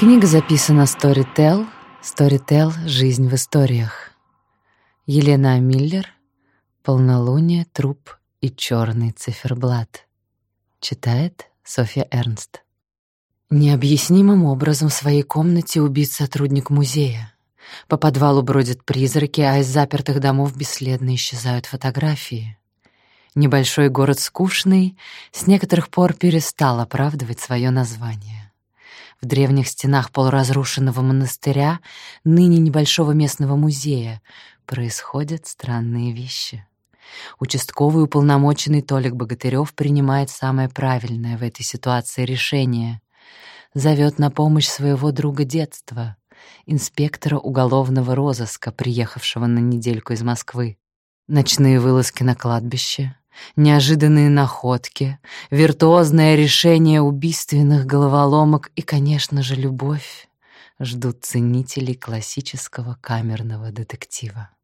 Книга записана Storytel, Storytel «Жизнь в историях». Елена Миллер, «Полнолуние, труп и черный циферблат». Читает Софья Эрнст. Необъяснимым образом в своей комнате убит сотрудник музея. По подвалу бродят призраки, а из запертых домов бесследно исчезают фотографии. Небольшой город скучный с некоторых пор перестал оправдывать свое название. В древних стенах полуразрушенного монастыря, ныне небольшого местного музея, происходят странные вещи. Участковый уполномоченный Толик Богатырев принимает самое правильное в этой ситуации решение. Зовет на помощь своего друга детства, инспектора уголовного розыска, приехавшего на недельку из Москвы. Ночные вылазки на кладбище, неожиданные находки, виртуозное решение убийственных головоломок и, конечно же, любовь ждут ценителей классического камерного детектива.